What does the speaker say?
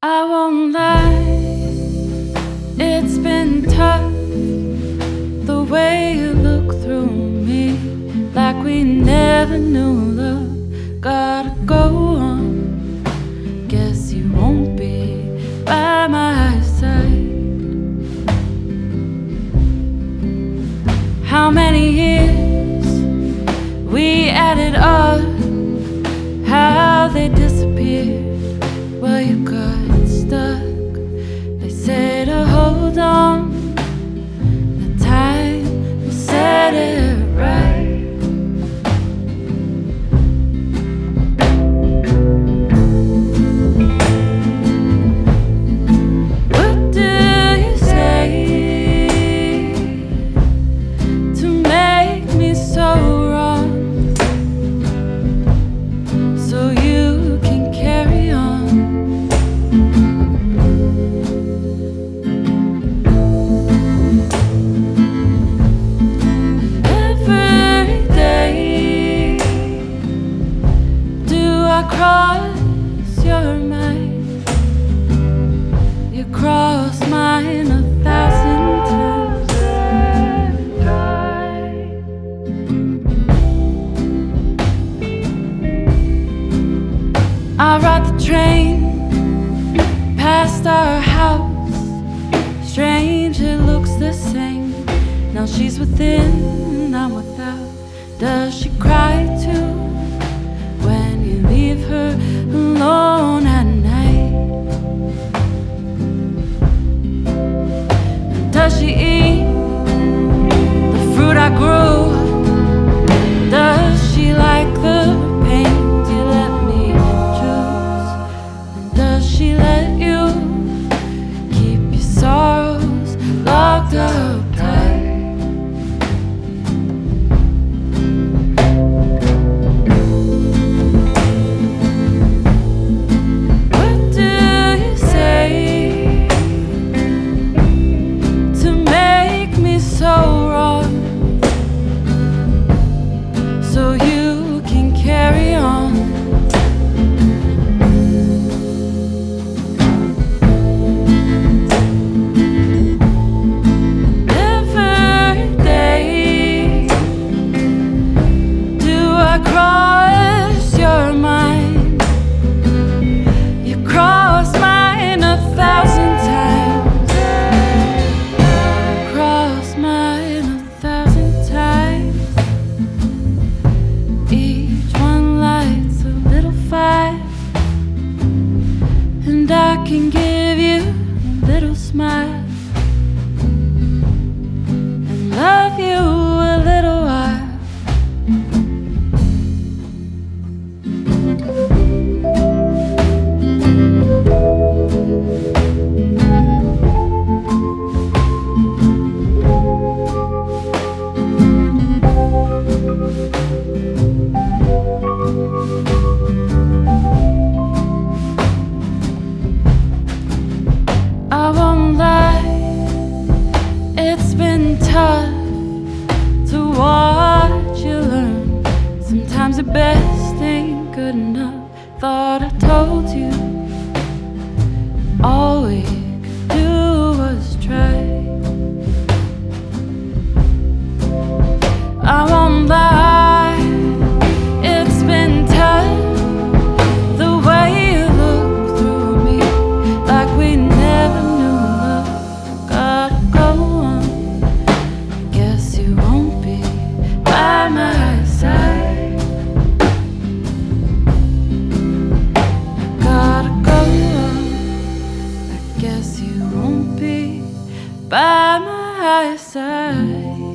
I won't lie, it's been tough the way you look through me, like we never knew love. Gotta go. cause you're mine. You cross mine a thousand times. I ride the train past our house. Strange, it looks the same. Now she's within, I'm without. Does she cry too? she Can give you a little smile. tough to watch you learn. Sometimes the best ain't good enough. Thought I told you always. guess you won't be by my side.